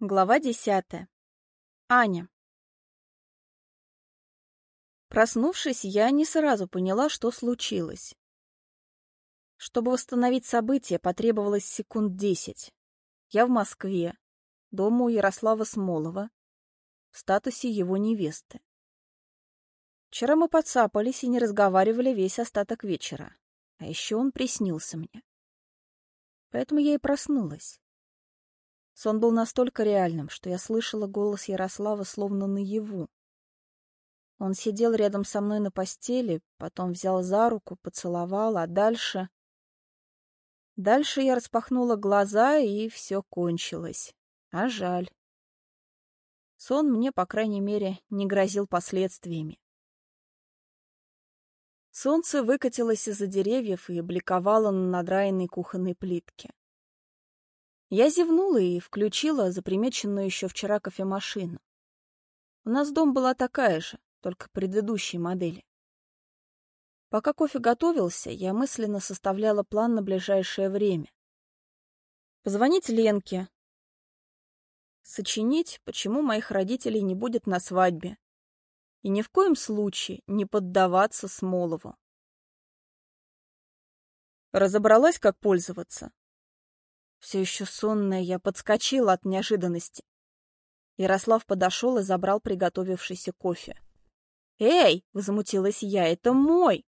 Глава десятая. Аня. Проснувшись, я не сразу поняла, что случилось. Чтобы восстановить события, потребовалось секунд десять. Я в Москве, дома у Ярослава Смолова, в статусе его невесты. Вчера мы подцапались и не разговаривали весь остаток вечера, а еще он приснился мне. Поэтому я и проснулась. Сон был настолько реальным, что я слышала голос Ярослава словно наяву. Он сидел рядом со мной на постели, потом взял за руку, поцеловал, а дальше... Дальше я распахнула глаза, и все кончилось. А жаль. Сон мне, по крайней мере, не грозил последствиями. Солнце выкатилось из-за деревьев и бликовало на надраенной кухонной плитке. Я зевнула и включила запримеченную еще вчера кофемашину. У нас дом была такая же, только предыдущей модели. Пока кофе готовился, я мысленно составляла план на ближайшее время. Позвонить Ленке. Сочинить, почему моих родителей не будет на свадьбе. И ни в коем случае не поддаваться Смолову. Разобралась, как пользоваться. Все еще сонная, я подскочила от неожиданности. Ярослав подошел и забрал приготовившийся кофе. «Эй!» — возмутилась я. «Это мой!»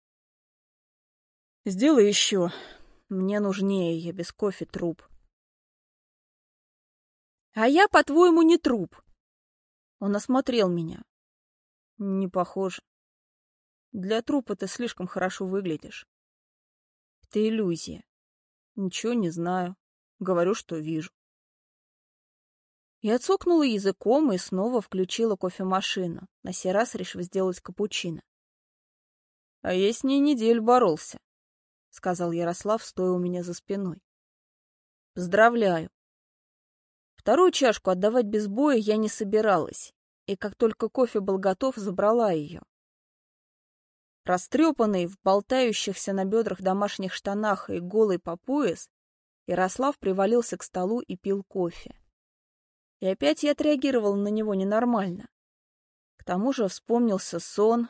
«Сделай еще. Мне нужнее, я без кофе труп». «А я, по-твоему, не труп?» Он осмотрел меня. «Не похоже. Для трупа ты слишком хорошо выглядишь. Это иллюзия. Ничего не знаю. Говорю, что вижу. Я цокнула языком и снова включила кофемашину, на сей раз решив сделать капучино. — А я с ней неделю боролся, — сказал Ярослав, стоя у меня за спиной. — Поздравляю. Вторую чашку отдавать без боя я не собиралась, и как только кофе был готов, забрала ее. Растрепанный, в болтающихся на бедрах домашних штанах и голый по пояс, Ярослав привалился к столу и пил кофе. И опять я отреагировал на него ненормально. К тому же вспомнился сон,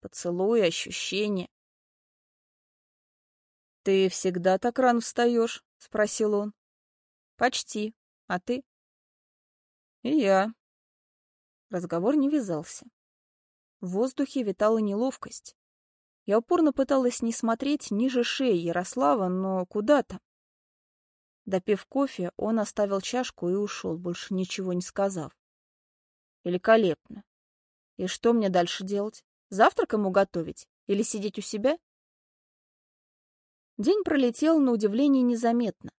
поцелуй, ощущения. — Ты всегда так рано встаешь? — спросил он. — Почти. А ты? — И я. Разговор не вязался. В воздухе витала неловкость. Я упорно пыталась не смотреть ниже шеи Ярослава, но куда там? Допив кофе, он оставил чашку и ушел, больше ничего не сказав. Великолепно. И что мне дальше делать? Завтрак ему готовить? Или сидеть у себя? День пролетел на удивление незаметно.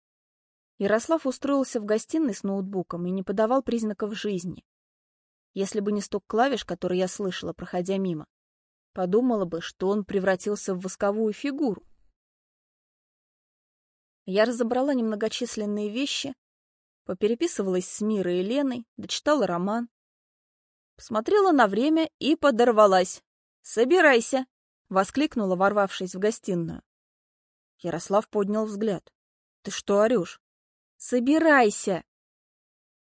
Ярослав устроился в гостиной с ноутбуком и не подавал признаков жизни. Если бы не стук клавиш, который я слышала, проходя мимо, подумала бы, что он превратился в восковую фигуру. Я разобрала немногочисленные вещи, попереписывалась с Мирой и Леной, дочитала роман. Посмотрела на время и подорвалась. «Собирайся!» — воскликнула, ворвавшись в гостиную. Ярослав поднял взгляд. «Ты что орешь?» «Собирайся!»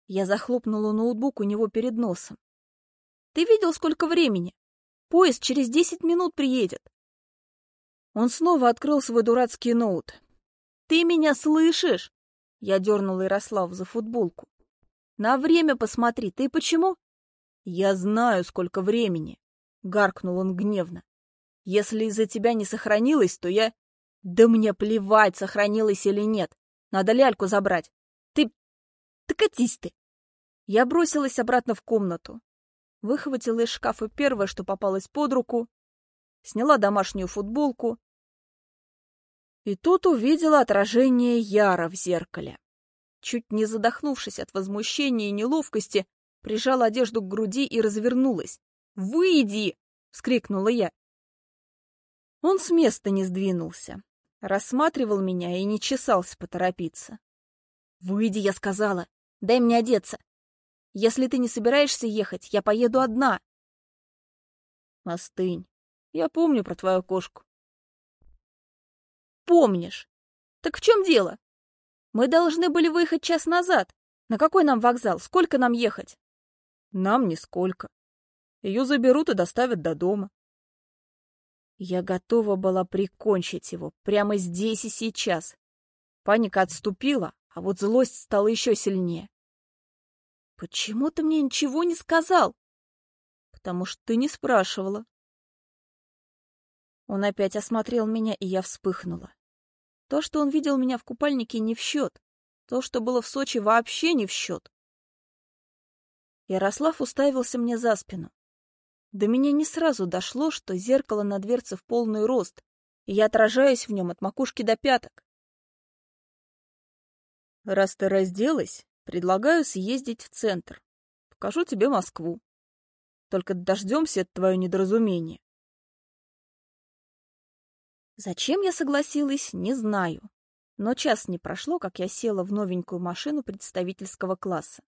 Я захлопнула ноутбук у него перед носом. «Ты видел, сколько времени? Поезд через десять минут приедет!» Он снова открыл свой дурацкий ноут. Ты меня слышишь? Я дернула Ярослав за футболку. На время посмотри. Ты почему? Я знаю, сколько времени. Гаркнул он гневно. Если из-за тебя не сохранилось, то я... Да мне плевать, сохранилось или нет. Надо ляльку забрать. Ты... Ты катись ты. Я бросилась обратно в комнату. Выхватила из шкафа первое, что попалось под руку. Сняла домашнюю футболку, и тут увидела отражение Яра в зеркале. Чуть не задохнувшись от возмущения и неловкости, прижала одежду к груди и развернулась. «Выйди!» — вскрикнула я. Он с места не сдвинулся, рассматривал меня и не чесался поторопиться. «Выйди!» — я сказала. «Дай мне одеться. Если ты не собираешься ехать, я поеду одна». «Остынь. Я помню про твою кошку помнишь. Так в чем дело? Мы должны были выехать час назад. На какой нам вокзал? Сколько нам ехать? Нам нисколько. Ее заберут и доставят до дома. Я готова была прикончить его прямо здесь и сейчас. Паника отступила, а вот злость стала еще сильнее. Почему ты мне ничего не сказал? Потому что ты не спрашивала. Он опять осмотрел меня, и я вспыхнула. То, что он видел меня в купальнике, не в счет. То, что было в Сочи, вообще не в счет. Ярослав уставился мне за спину. До меня не сразу дошло, что зеркало на дверце в полный рост, и я отражаюсь в нем от макушки до пяток. Раз ты разделась, предлагаю съездить в центр. Покажу тебе Москву. Только дождемся твое недоразумение. Зачем я согласилась, не знаю. Но час не прошло, как я села в новенькую машину представительского класса.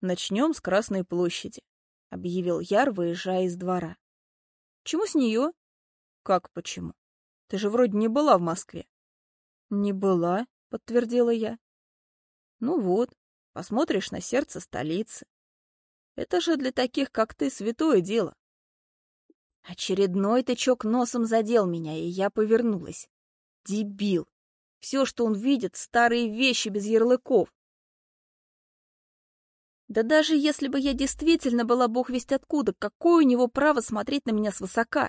Начнем с Красной площади, — объявил Яр, выезжая из двора. Чему с нее? Как почему? Ты же вроде не была в Москве. Не была, — подтвердила я. Ну вот, посмотришь на сердце столицы. Это же для таких, как ты, святое дело. Очередной тычок носом задел меня, и я повернулась. Дебил! Все, что он видит, старые вещи без ярлыков. Да даже если бы я действительно была бог весть откуда, какое у него право смотреть на меня свысока?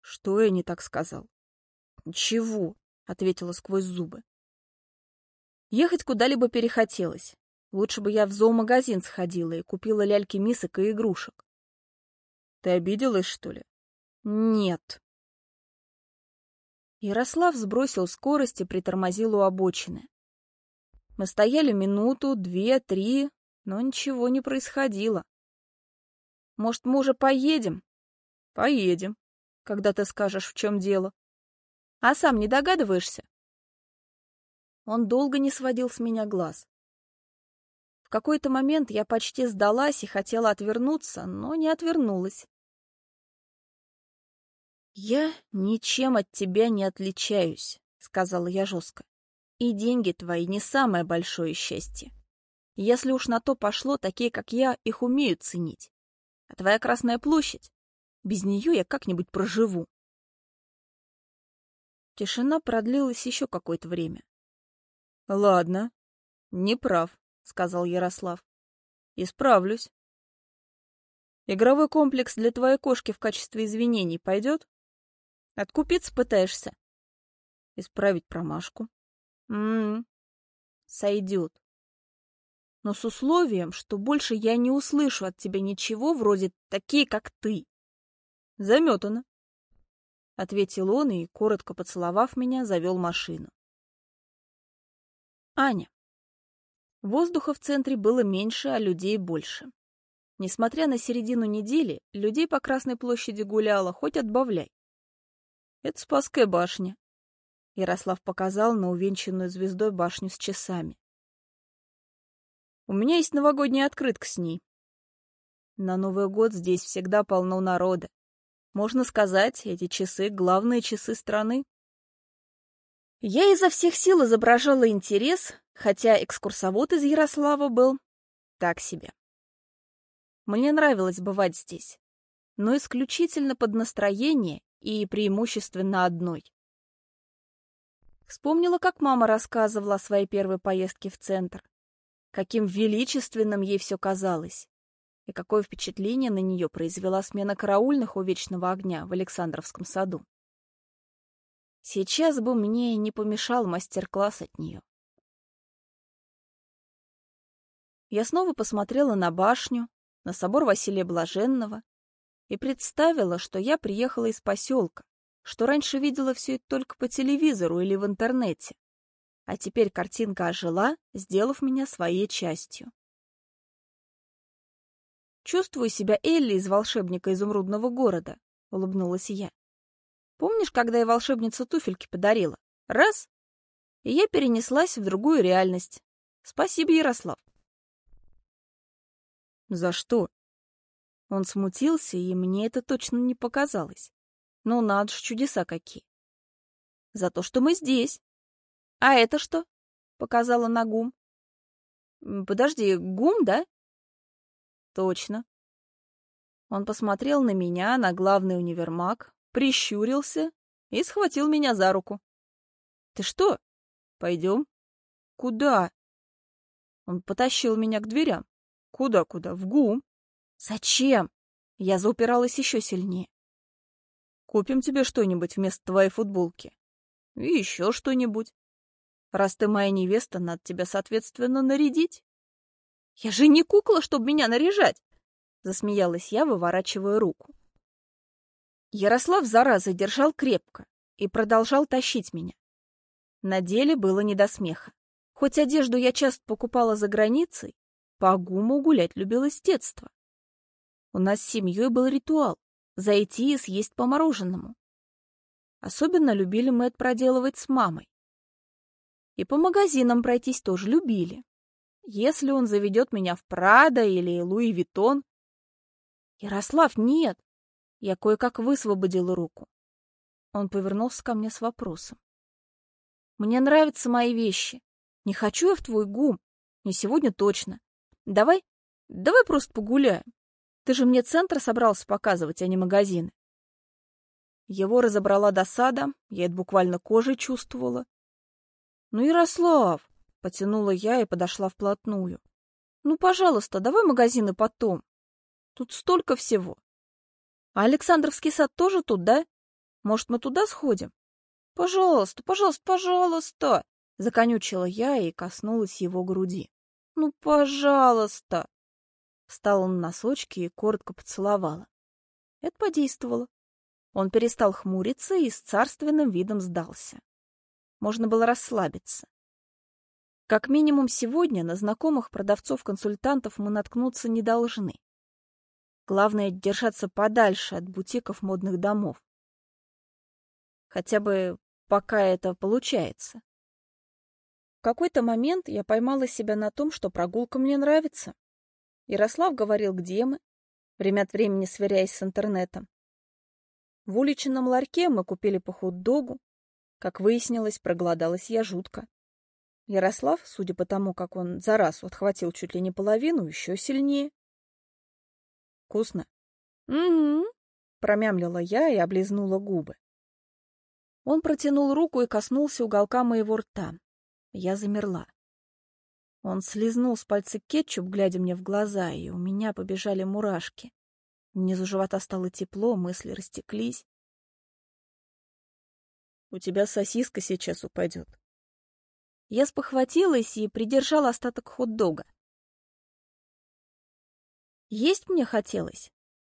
Что я не так сказал? Ничего, ответила сквозь зубы. Ехать куда-либо перехотелось. Лучше бы я в зоомагазин сходила и купила ляльки мисок и игрушек. Ты обиделась, что ли? Нет. Ярослав сбросил скорость и притормозил у обочины. Мы стояли минуту, две, три, но ничего не происходило. Может, мы уже поедем? Поедем, когда ты скажешь, в чем дело. А сам не догадываешься? Он долго не сводил с меня глаз какой-то момент я почти сдалась и хотела отвернуться, но не отвернулась. «Я ничем от тебя не отличаюсь», — сказала я жестко. «И деньги твои не самое большое счастье. Если уж на то пошло, такие, как я, их умеют ценить. А твоя Красная площадь, без нее я как-нибудь проживу». Тишина продлилась еще какое-то время. «Ладно, не прав. — сказал Ярослав. «Исправлюсь. Игровой комплекс для твоей кошки в качестве извинений пойдет? Откупиться пытаешься?» «Исправить промашку». «М-м, сойдет. Но с условием, что больше я не услышу от тебя ничего вроде «такие, как ты». Заметано. — ответил он и, коротко поцеловав меня, завел машину. Аня. Воздуха в центре было меньше, а людей больше. Несмотря на середину недели, людей по Красной площади гуляло, хоть отбавляй. Это Спасская башня. Ярослав показал на увенчанную звездой башню с часами. У меня есть новогодняя открытка с ней. На Новый год здесь всегда полно народа. Можно сказать, эти часы — главные часы страны. Я изо всех сил изображала интерес, хотя экскурсовод из Ярослава был так себе. Мне нравилось бывать здесь, но исключительно под настроение и преимущественно одной. Вспомнила, как мама рассказывала о своей первой поездке в центр, каким величественным ей все казалось, и какое впечатление на нее произвела смена караульных у Вечного огня в Александровском саду. Сейчас бы мне не помешал мастер-класс от нее. Я снова посмотрела на башню, на собор Василия Блаженного и представила, что я приехала из поселка, что раньше видела все это только по телевизору или в интернете. А теперь картинка ожила, сделав меня своей частью. «Чувствую себя Элли из «Волшебника изумрудного города», — улыбнулась я. «Помнишь, когда я волшебница туфельки подарила? Раз — и я перенеслась в другую реальность. Спасибо, Ярослав». За что? Он смутился, и мне это точно не показалось. Ну, надо ж, чудеса какие. За то, что мы здесь. А это что? показала на ГУМ. Подожди, ГУМ, да? Точно. Он посмотрел на меня, на главный универмаг, прищурился и схватил меня за руку. Ты что? Пойдем. Куда? Он потащил меня к дверям. Куда-куда? В ГУМ. Зачем? Я заупиралась еще сильнее. Купим тебе что-нибудь вместо твоей футболки. И еще что-нибудь. Раз ты моя невеста, надо тебя, соответственно, нарядить. Я же не кукла, чтобы меня наряжать, засмеялась я, выворачивая руку. Ярослав, зараза, держал крепко и продолжал тащить меня. На деле было не до смеха. Хоть одежду я часто покупала за границей, по гуму гулять любила с детства. У нас с семьей был ритуал — зайти и съесть по мороженому. Особенно любили мы это проделывать с мамой. И по магазинам пройтись тоже любили. Если он заведет меня в Прада или Луи Виттон... Ярослав, нет! Я кое-как высвободила руку. Он повернулся ко мне с вопросом. Мне нравятся мои вещи. Не хочу я в твой гум. Не сегодня точно. Давай, давай просто погуляем. Ты же мне центр собрался показывать, а не магазины. Его разобрала досада, я это буквально кожей чувствовала. «Ну, Ярослав!» — потянула я и подошла вплотную. «Ну, пожалуйста, давай магазины потом. Тут столько всего. А Александровский сад тоже тут, да? Может, мы туда сходим?» «Пожалуйста, пожалуйста, пожалуйста!» — законючила я и коснулась его груди. «Ну, пожалуйста!» Встал он на носочки и коротко поцеловала. Это подействовало. Он перестал хмуриться и с царственным видом сдался можно было расслабиться. Как минимум сегодня на знакомых продавцов-консультантов мы наткнуться не должны. Главное — держаться подальше от бутиков модных домов. Хотя бы пока это получается. В какой-то момент я поймала себя на том, что прогулка мне нравится. Ярослав говорил, где мы, время от времени сверяясь с интернетом. В уличном ларьке мы купили по хот-догу, как выяснилось, проголодалась я жутко. Ярослав, судя по тому, как он за раз отхватил чуть ли не половину, еще сильнее. «Вкусно?» «Угу», — промямлила я и облизнула губы. Он протянул руку и коснулся уголка моего рта. Я замерла. Он слезнул с пальца кетчуп, глядя мне в глаза, и у меня побежали мурашки. Внизу живота стало тепло, мысли растеклись. У тебя сосиска сейчас упадет. Я спохватилась и придержала остаток хот-дога. Есть мне хотелось.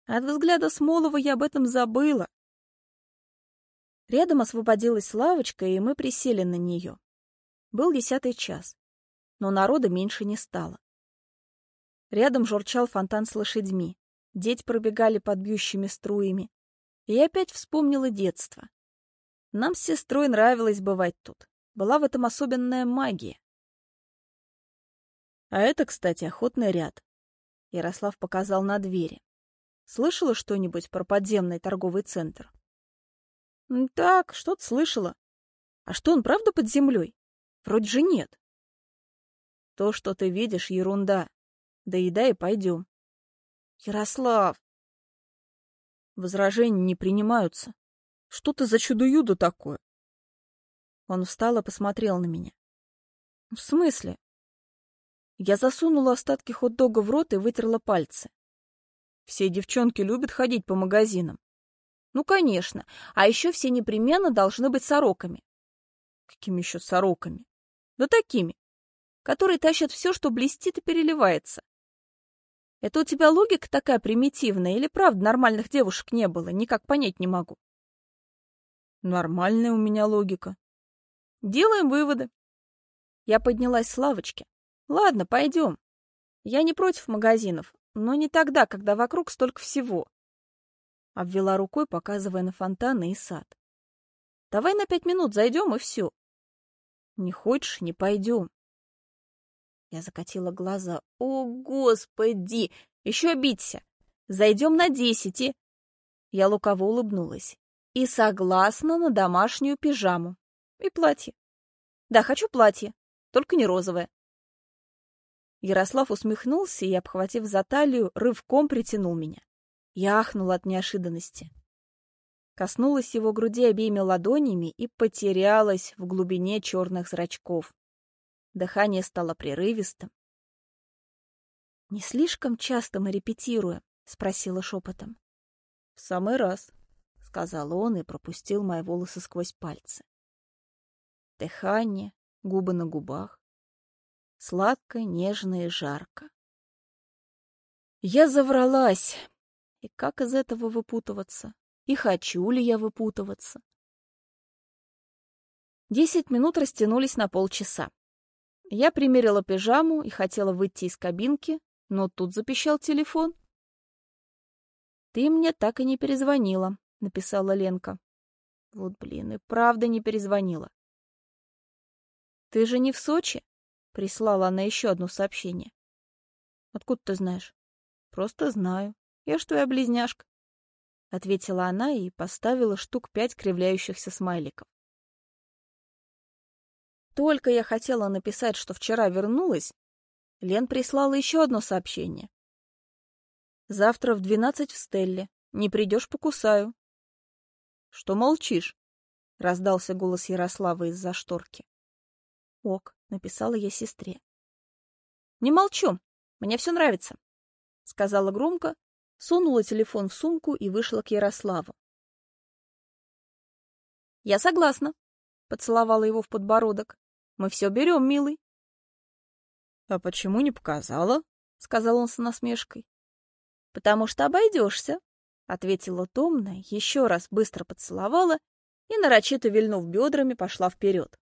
От взгляда Смолова я об этом забыла. Рядом освободилась лавочка, и мы присели на нее. Был десятый час, но народа меньше не стало. Рядом журчал фонтан с лошадьми. Дети пробегали под бьющими струями. И я опять вспомнила детство. Нам с сестрой нравилось бывать тут. Была в этом особенная магия. А это, кстати, охотный ряд. Ярослав показал на двери. Слышала что-нибудь про подземный торговый центр? Так, что-то слышала. А что, он правда под землей? Вроде же нет. То, что ты видишь, ерунда. Доедай и пойдем. Ярослав! Возражения не принимаются. Что ты за чудо-юдо такое? Он встал и посмотрел на меня. В смысле? Я засунула остатки хот-дога в рот и вытерла пальцы. Все девчонки любят ходить по магазинам. Ну, конечно. А еще все непременно должны быть сороками. Какими еще сороками? Да такими, которые тащат все, что блестит и переливается. Это у тебя логика такая примитивная или правда нормальных девушек не было? Никак понять не могу. Нормальная у меня логика. Делаем выводы. Я поднялась с лавочки. Ладно, пойдем. Я не против магазинов, но не тогда, когда вокруг столько всего. Обвела рукой, показывая на фонтаны и сад. Давай на пять минут зайдем и все. Не хочешь, не пойдем. Я закатила глаза. О, господи! Еще обидься. Зайдем на десять и... Я лукаво улыбнулась и согласна на домашнюю пижаму. И платье. Да, хочу платье. только не розовое. Ярослав усмехнулся и, обхватив за талию, рывком притянул меня. Я ахнула от неожиданности. Коснулась его груди обеими ладонями и потерялась в глубине черных зрачков. Дыхание стало прерывистым. «Не слишком часто мы репетируем?» — спросила шепотом. «В самый раз», — сказал он и пропустил мои волосы сквозь пальцы. Дыхание, губы на губах. Сладко, нежно и жарко. Я завралась. И как из этого выпутываться? И хочу ли я выпутываться? Десять минут растянулись на полчаса. Я примерила пижаму и хотела выйти из кабинки, но тут запищал телефон. «Ты мне так и не перезвонила», — написала Ленка. Вот, блин, и правда не перезвонила. «Ты же не в Сочи?» — прислала она еще одно сообщение. «Откуда ты знаешь?» «Просто знаю. Я ж твоя близняшка», — ответила она и поставила штук пять кривляющихся смайликов. Только я хотела написать, что вчера вернулась, Лен прислала еще одно сообщение. «Завтра в двенадцать в Стелле. Не придешь, покусаю». «Что молчишь?» — раздался голос Ярослава из-за шторки. «Ок», — написала я сестре. «Не молчу, мне все нравится», — сказала громко, сунула телефон в сумку и вышла к Ярославу. «Я согласна», — поцеловала его в подбородок. «Мы все берем, милый». «А почему не показала?» — сказал он с насмешкой. «Потому что обойдешься», — ответила томно, еще раз быстро поцеловала и, нарочито вильнув бедрами, пошла вперед.